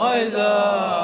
Hayda